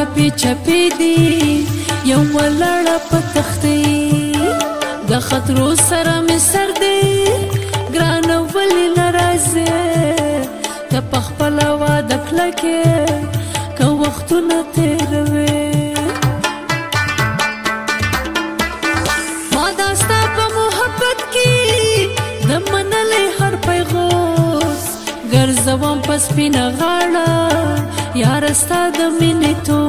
چپې چپې دی یو ولړه په تختې د خطرو سره می سر دی ګران ولې ناراضه ته په خپل واده کلکه که وختونه تیروي ما داستا په محبت کې د منلې هر پیغوس ګرځوم پس پینا غاړه یار ستا د مینې تو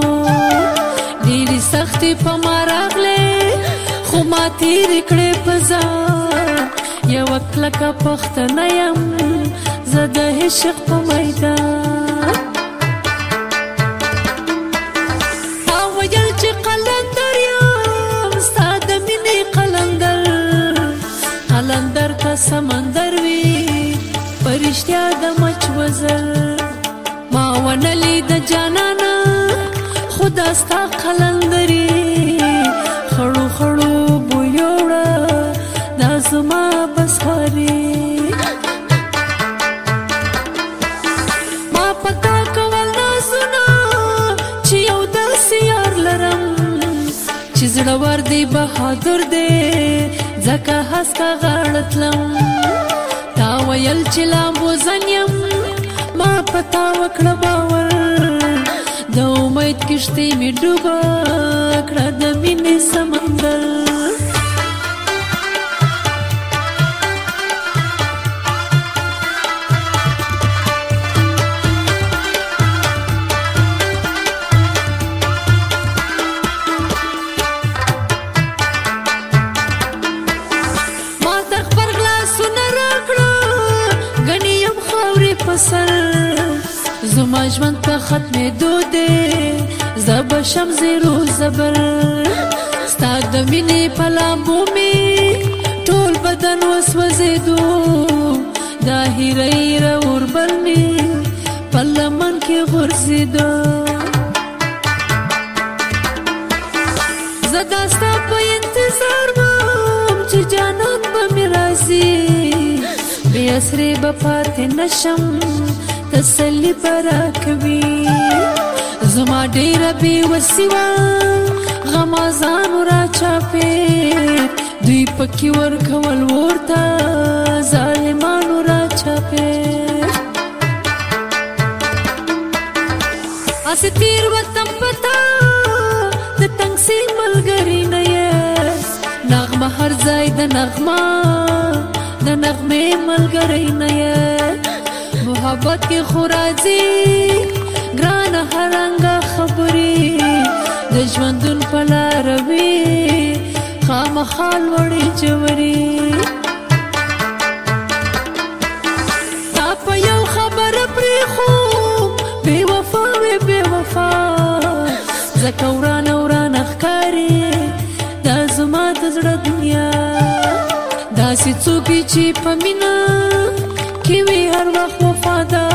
سختي په مراغلې خو ما تیر کړې پزا یو کلک پخت نه يم زده عشق په میدان قلندر ته سمندر وی پرشتیا د مچ وزل ما ونلی د جانانا خدا ستا قلندري خړو خړو بو یوړه دا زما بس هري چې زړه ور دی بهادر دی ځکه هسکا غړتلم تا ویل چې لامبو زنیم ما پتا وکړه باور د امید کشتی می ډوبا کړه د مینې سمندر ما تخبر غلا سنر کړو غنیم خوري پسر زما ژوند په ختمې دودې زب شم زیرو زبر ستا د مینې په لامبو مې ټول بدن وسوځېدو دا هیرې راور بل مې په لمن کې غورځېدو زه دا ستا په انتظار وم چې جانان به مې راځي بې اسرې به پاتې نشم تسلی برا کوي زما ډیره بي وسوا غمازان را چاپې دوی پکې ور کول ورته ظالمانو را چاپې اس تیر وتم پتا د تنگ سي ملګری نه یې نغمه هر ځای د نغمه د نغمه ملګری نه یې محبت کې خورازي ګران هرنګ خبرې د ژوندون په لار وي خامخال وړي چوري تا په یو خبر پرې خو بے وفا وې بے وفا زکه وران وران ښکاری دا زما د زړه دنیا داسې څوک چې په مینا کې وی هر وخت وفادا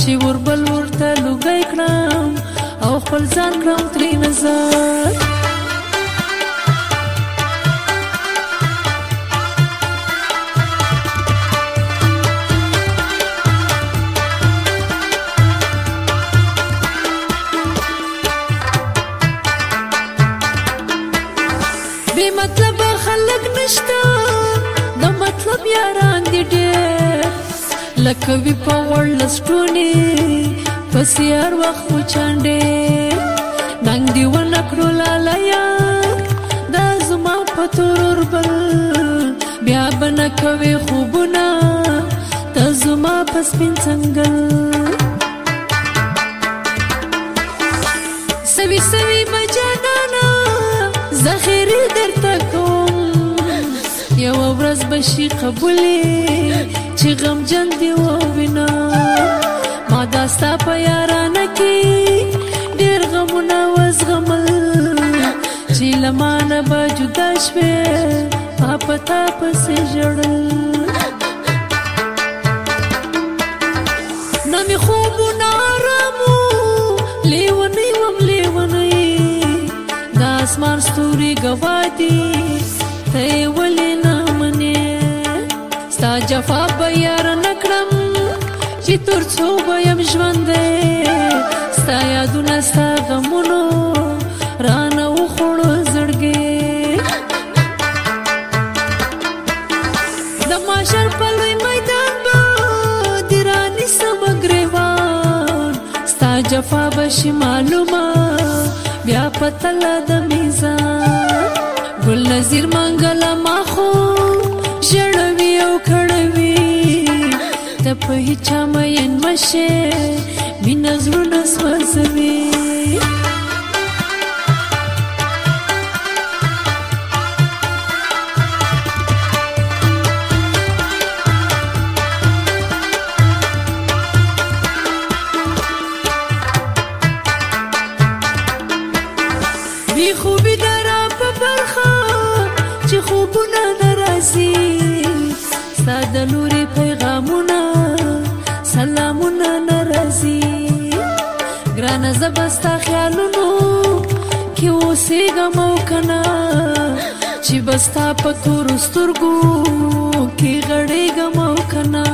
چې وربل ورته لګی کړم او خپل ځان کړم ترې نظر مطلب خلق نشتا دا مطلب یارا لکه وی په ورلس ټونی پس یار وخت مو چاندې ننګ دی ونه کړو لالیا دا زما په تور بل بیا بنه کوي خوبونه ته زما پس پین څنګه سوي سوي بجانانا زخيري درته کوم یو ورځ بشي قبولې چې غم جن دی و وینا ما دا ستا په یارانه کې ډېر غمونه وزغمل چې لمانه به جدا شوې ما په تا پسې ژړل نه مې خوبونه ارامو لیونی وم لیونی د اسمان ستوري ګوا دي ته یې ولې جفا به یار نکړم چې تر څو به يم ژوندې ستا یادونه ستا غمونو رانه وخوړو زړګې د ماشر په لوی میدان به د رانیسم ګریوان ستا جفا به شي معلومه بیا په تله د میزان ګل نظیر منګله ما خو ژړوي او کړوي ته په هیچا مین مشه مینه زړونه سوځوي خوبی در په برخه چې خوبونه دراسي ساده لوري پیغامونه سلامونه ناراضي ګرانه زبستا خیالونو کې اوسېږم او کنه چې بستا په تور سترګو کې غړېږم او کنه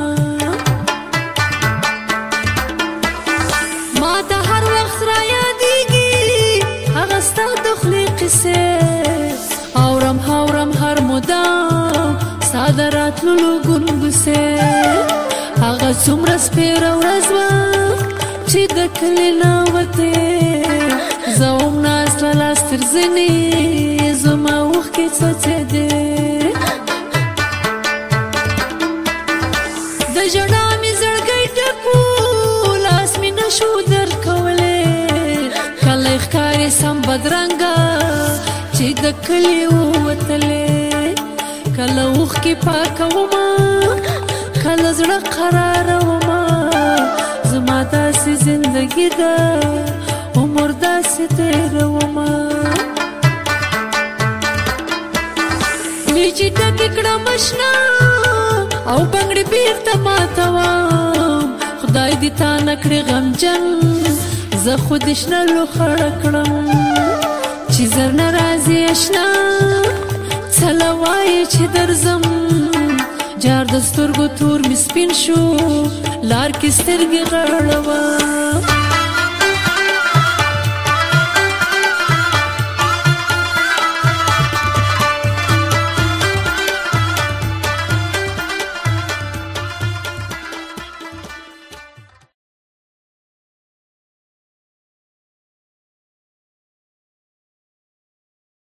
ګلونو ګنبسه هغه څومره سپېره ورځ وه چې د کلي نه وتې زه هم ناسته لاس تر زنې زما اوښکې څڅېدې د ژړا مې زړګی ډک و لاس مې نه شو در کولی کلی ښکارې سم بدرنګه چې د کلي ووتلی کله وخ کې پاکوما کله زړه قراروما زما داسې زندگی ده عمر داسې تیروما میچې ټکې کړه مشنا او بنګړې بیرته ماتوم خدای دې تا نکړې غمجن زه خو دې شنه لوخړه کړم چې زر نه راځي اشنا سلا وای چې درځم جار د سترګو تور می سپین شو لار کې سترګې غړوا